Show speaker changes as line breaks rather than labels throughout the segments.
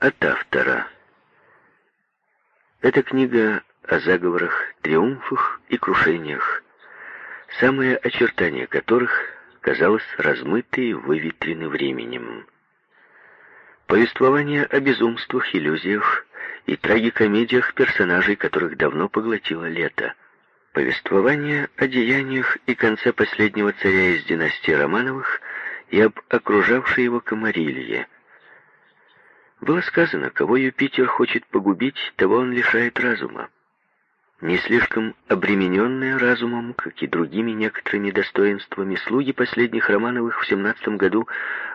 От автора. Эта книга о заговорах, триумфах и крушениях, самые очертания которых, казалось, размыты и выветрены временем. Повествование о безумствах, иллюзиях и трагикомедиях персонажей, которых давно поглотило лето. Повествование о деяниях и конце последнего царя из династии Романовых и об окружавшей его комарилье. Было сказано, кого Юпитер хочет погубить, того он лишает разума. Не слишком обремененные разумом, как и другими некоторыми достоинствами, слуги последних Романовых в семнадцатом году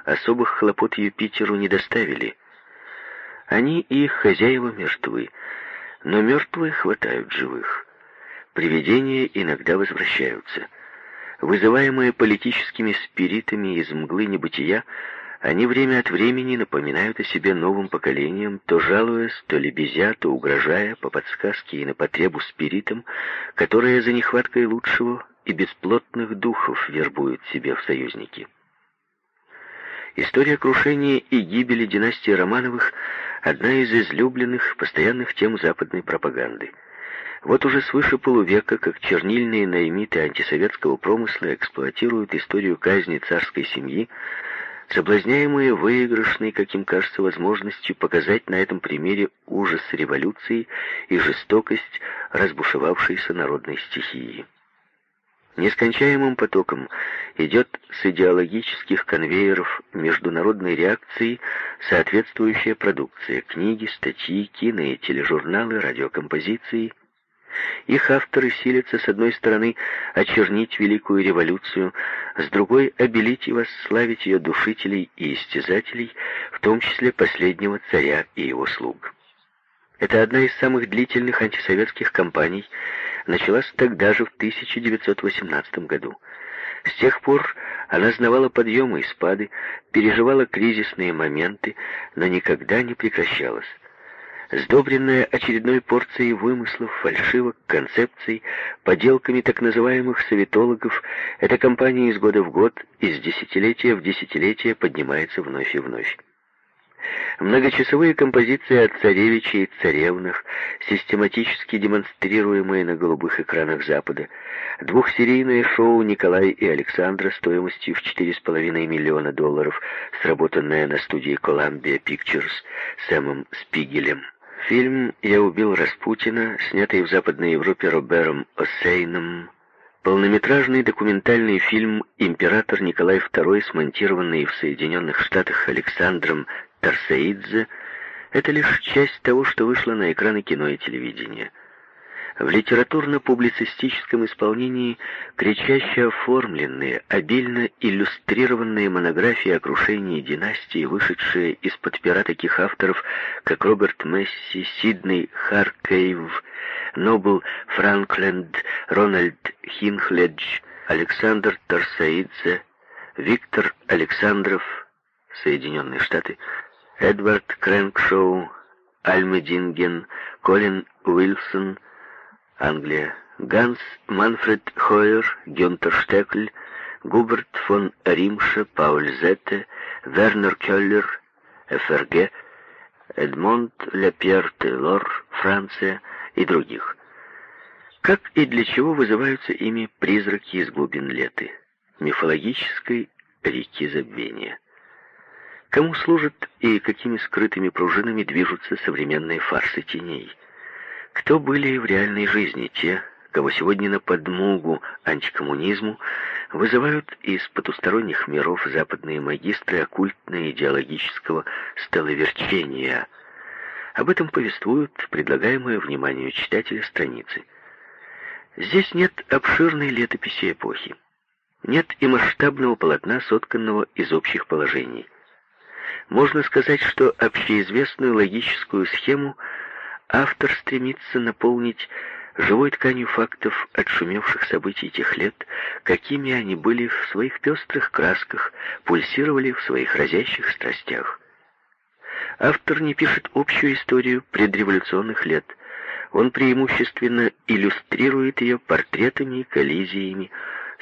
особых хлопот Юпитеру не доставили. Они и их хозяева мертвы, но мертвые хватают живых. Привидения иногда возвращаются. Вызываемые политическими спиритами из мглы небытия, они время от времени напоминают о себе новым поколениям, то жалуясь, то лебезя, то угрожая по подсказке и на потребу спиритам, которые за нехваткой лучшего и бесплотных духов вербуют себе в союзники. История крушения и гибели династии Романовых – одна из излюбленных постоянных тем западной пропаганды. Вот уже свыше полувека, как чернильные наймиты антисоветского промысла эксплуатируют историю казни царской семьи, соблазняемые выигрышной, как им кажется, возможностью показать на этом примере ужас революции и жестокость разбушевавшейся народной стихии. Нескончаемым потоком идет с идеологических конвейеров международной реакции соответствующая продукция, книги, статьи, кино и тележурналы, радиокомпозиции – их авторы силятся, с одной стороны, очернить великую революцию, с другой — обелить и восславить ее душителей и истязателей, в том числе последнего царя и его слуг. Это одна из самых длительных антисоветских кампаний, началась тогда же в 1918 году. С тех пор она знавала подъемы и спады, переживала кризисные моменты, но никогда не прекращалась сдобренная очередной порцией вымыслов, фальшивок, концепций, поделками так называемых советологов, эта кампания из года в год, из десятилетия в десятилетие поднимается вновь и вновь. Многочасовые композиции о царевиче и царевнах, систематически демонстрируемые на голубых экранах Запада, двухсерийное шоу «Николай и Александра» стоимостью в 4,5 миллиона долларов, сработанное на студии Columbia Pictures Сэмом Спигелем, Фильм «Я убил Распутина», снятый в Западной Европе Робером Осейном, полнометражный документальный фильм «Император Николай II», смонтированный в Соединенных Штатах Александром Тарсаидзе, это лишь часть того, что вышло на экраны кино и телевидения – в литературно-публицистическом исполнении кричаще оформленные, обильно иллюстрированные монографии о крушении династии, вышедшие из-под пера таких авторов, как Роберт Месси, Сидней Харкейв, Нобл Франкленд, Рональд Хинхледж, Александр Торсаидзе, Виктор Александров, Соединенные Штаты, Эдвард Крэнкшоу, Альмединген, Колин Уилсон, Англия. Ганс Манфред Хойер, Гюнтер Штекль, Губерт фон Римше, Пауль Зетте, Вернер Келлер, ФРГ, Эдмонд Лепьер Тейлор, Франция и других. Как и для чего вызываются ими призраки из глубин леты, мифологической реки забвения? Кому служат и какими скрытыми пружинами движутся современные фарсы теней? Кто были в реальной жизни те, кого сегодня на подмогу антикоммунизму вызывают из потусторонних миров западные магистры оккультно-идеологического стеловерчения. Об этом повествуют предлагаемые вниманию читателя страницы. Здесь нет обширной летописи эпохи. Нет и масштабного полотна, сотканного из общих положений. Можно сказать, что общеизвестную логическую схему – автор стремится наполнить живой тканью фактов отшумевших событий тех лет, какими они были в своих пестрых красках, пульсировали в своих разящих страстях. Автор не пишет общую историю предреволюционных лет. Он преимущественно иллюстрирует ее портретами и коллизиями,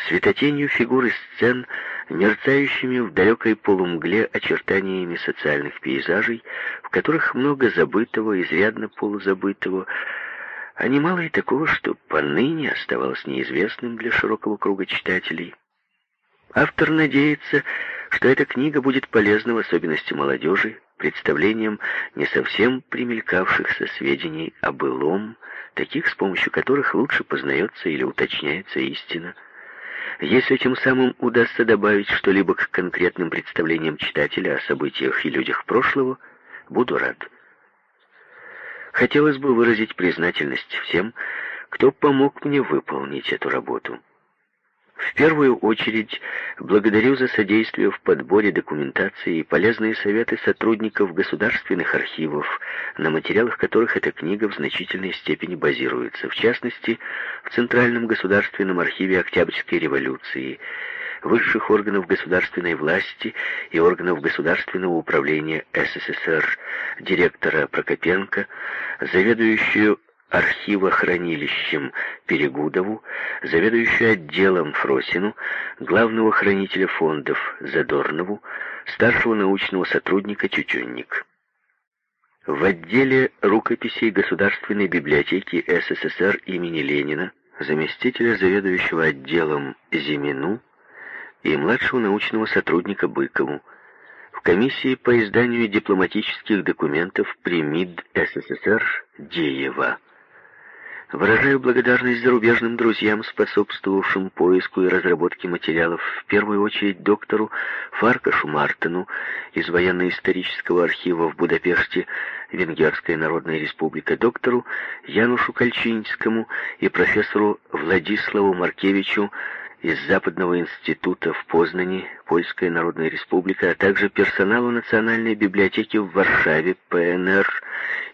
светотенью фигур и сцен, мерцающими в далекой полумгле очертаниями социальных пейзажей, в которых много забытого, изрядно полузабытого, а немало и такого, что поныне оставалось неизвестным для широкого круга читателей. Автор надеется, что эта книга будет полезна в особенности молодежи, представлением не совсем примелькавшихся сведений о былом, таких, с помощью которых лучше познается или уточняется истина. Если тем самым удастся добавить что-либо к конкретным представлениям читателя о событиях и людях прошлого, буду рад. Хотелось бы выразить признательность всем, кто помог мне выполнить эту работу. В первую очередь благодарю за содействие в подборе документации и полезные советы сотрудников государственных архивов, на материалах которых эта книга в значительной степени базируется, в частности, в Центральном государственном архиве Октябрьской революции, высших органов государственной власти и органов государственного управления СССР, директора Прокопенко, заведующую архивохранилищем Перегудову, заведующую отделом Фросину, главного хранителя фондов Задорнову, старшего научного сотрудника Тютюнник. В отделе рукописей Государственной библиотеки СССР имени Ленина заместителя заведующего отделом Зимину и младшего научного сотрудника Быкову, в комиссии по изданию дипломатических документов при МИД СССР Деева. Выражаю благодарность зарубежным друзьям, способствовавшим поиску и разработке материалов, в первую очередь доктору Фаркашу Мартину из военно-исторического архива в Будапеште, Венгерская Народная Республика, доктору Янушу Кальчинскому и профессору Владиславу Маркевичу из Западного института в Познани, Польская Народная Республика, а также персоналу Национальной библиотеки в Варшаве, ПНР,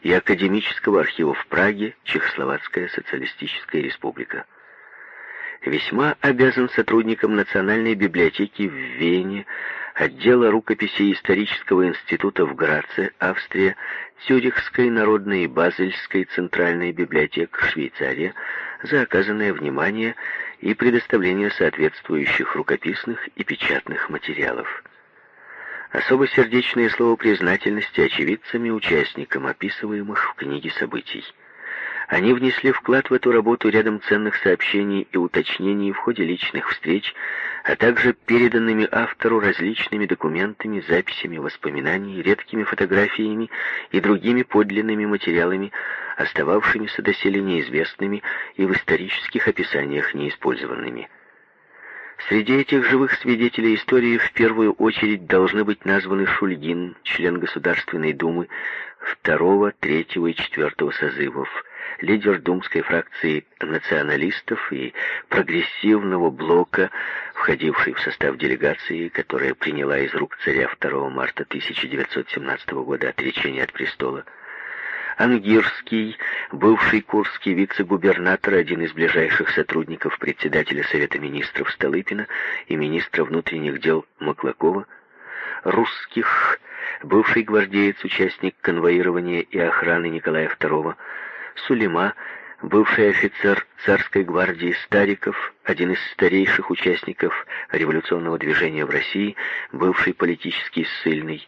и Академического архива в Праге, Чехословацкая Социалистическая Республика. Весьма обязан сотрудникам Национальной библиотеки в Вене, отдела рукописей Исторического института в Граце, Австрия, Цюрихской народной и Базельской центральной библиотек, Швейцария, за оказанное внимание и предоставление соответствующих рукописных и печатных материалов. Особо сердечное слово признательности очевидцам и участникам, описываемых в книге событий. Они внесли вклад в эту работу рядом ценных сообщений и уточнений в ходе личных встреч, а также переданными автору различными документами, записями воспоминаний, редкими фотографиями и другими подлинными материалами, остававшимися доселе неизвестными и в исторических описаниях неиспользованными. Среди этих живых свидетелей истории в первую очередь должны быть названы Шульгин, член Государственной Думы второго, третьего и четвертого созывов, лидер думской фракции националистов и прогрессивного блока, входивший в состав делегации, которая приняла из рук царя 2 марта 1917 года отречение от престола, Ангирский, бывший курский вице-губернатор, один из ближайших сотрудников председателя Совета министров Столыпина и министра внутренних дел Маклакова, русских, бывший гвардеец, участник конвоирования и охраны Николая II, Сулейма, бывший офицер царской гвардии Стариков, один из старейших участников революционного движения в России, бывший политический ссыльный,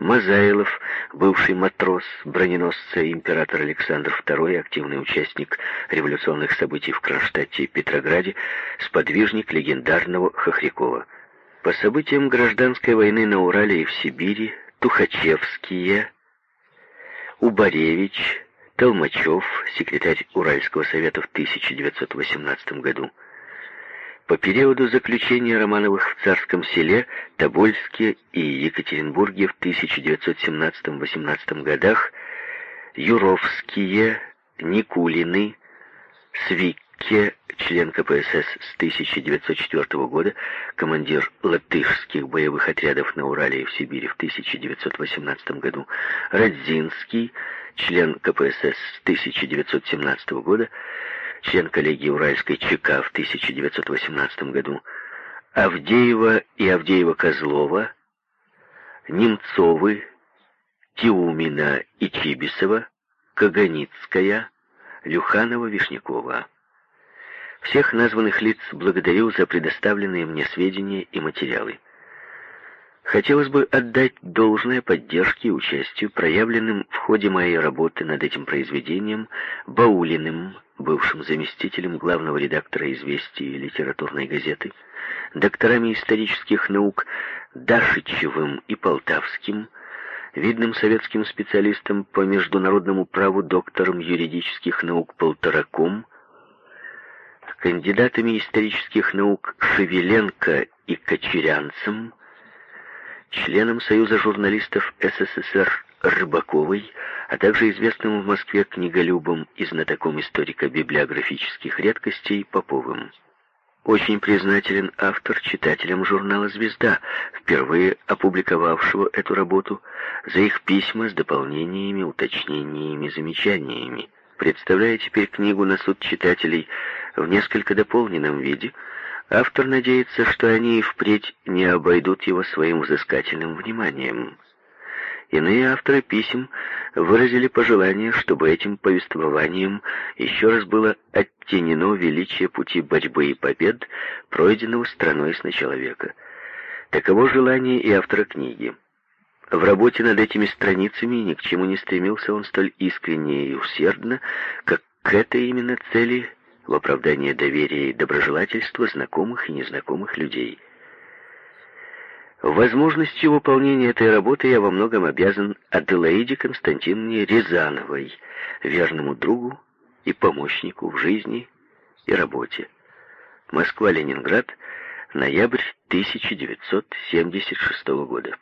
Мазайлов, бывший матрос броненосца император Александр II, активный участник революционных событий в Кронштадте и Петрограде, сподвижник легендарного Хохрякова. По событиям гражданской войны на Урале и в Сибири Тухачевские, Убаревич, Толмачев, секретарь Уральского совета в 1918 году, по периоду заключения Романовых в Царском селе, Тобольске и Екатеринбурге в 1917-18 годах Юровские, Никулины, Свикке, член КПСС с 1904 года, командир латышских боевых отрядов на Урале и в Сибири в 1918 году, Радзинский, член КПСС с 1917 года, член коллегии Уральской ЧК в 1918 году, Авдеева и Авдеева-Козлова, Немцовы, Тиумина и Чибисова, Каганицкая, Люханова-Вишнякова. Всех названных лиц благодарю за предоставленные мне сведения и материалы. Хотелось бы отдать должное поддержке и участию, проявленным в ходе моей работы над этим произведением Баулиным, бывшим заместителем главного редактора «Известий» литературной газеты, докторами исторических наук Дашичевым и Полтавским, видным советским специалистом по международному праву доктором юридических наук Полтораком, кандидатами исторических наук Шевеленко и Кочерянцем, членом Союза журналистов СССР Рыбаковой, а также известным в Москве книголюбом и знатоком историко-библиографических редкостей Поповым. Очень признателен автор читателям журнала «Звезда», впервые опубликовавшего эту работу, за их письма с дополнениями, уточнениями, замечаниями. Представляя теперь книгу на суд читателей в несколько дополненном виде, автор надеется, что они и впредь не обойдут его своим взыскательным вниманием. Иные авторы писем выразили пожелание, чтобы этим повествованием еще раз было оттенено величие пути борьбы и побед, пройденного страной с начала века. Таково желание и автора книги. В работе над этими страницами ни к чему не стремился он столь искренне и усердно, как к этой именно цели в оправдании доверия и доброжелательства знакомых и незнакомых людей – Возможностью выполнения этой работы я во многом обязан Аделаиде Константиновне Рязановой, верному другу и помощнику в жизни и работе. Москва-Ленинград, ноябрь 1976 года.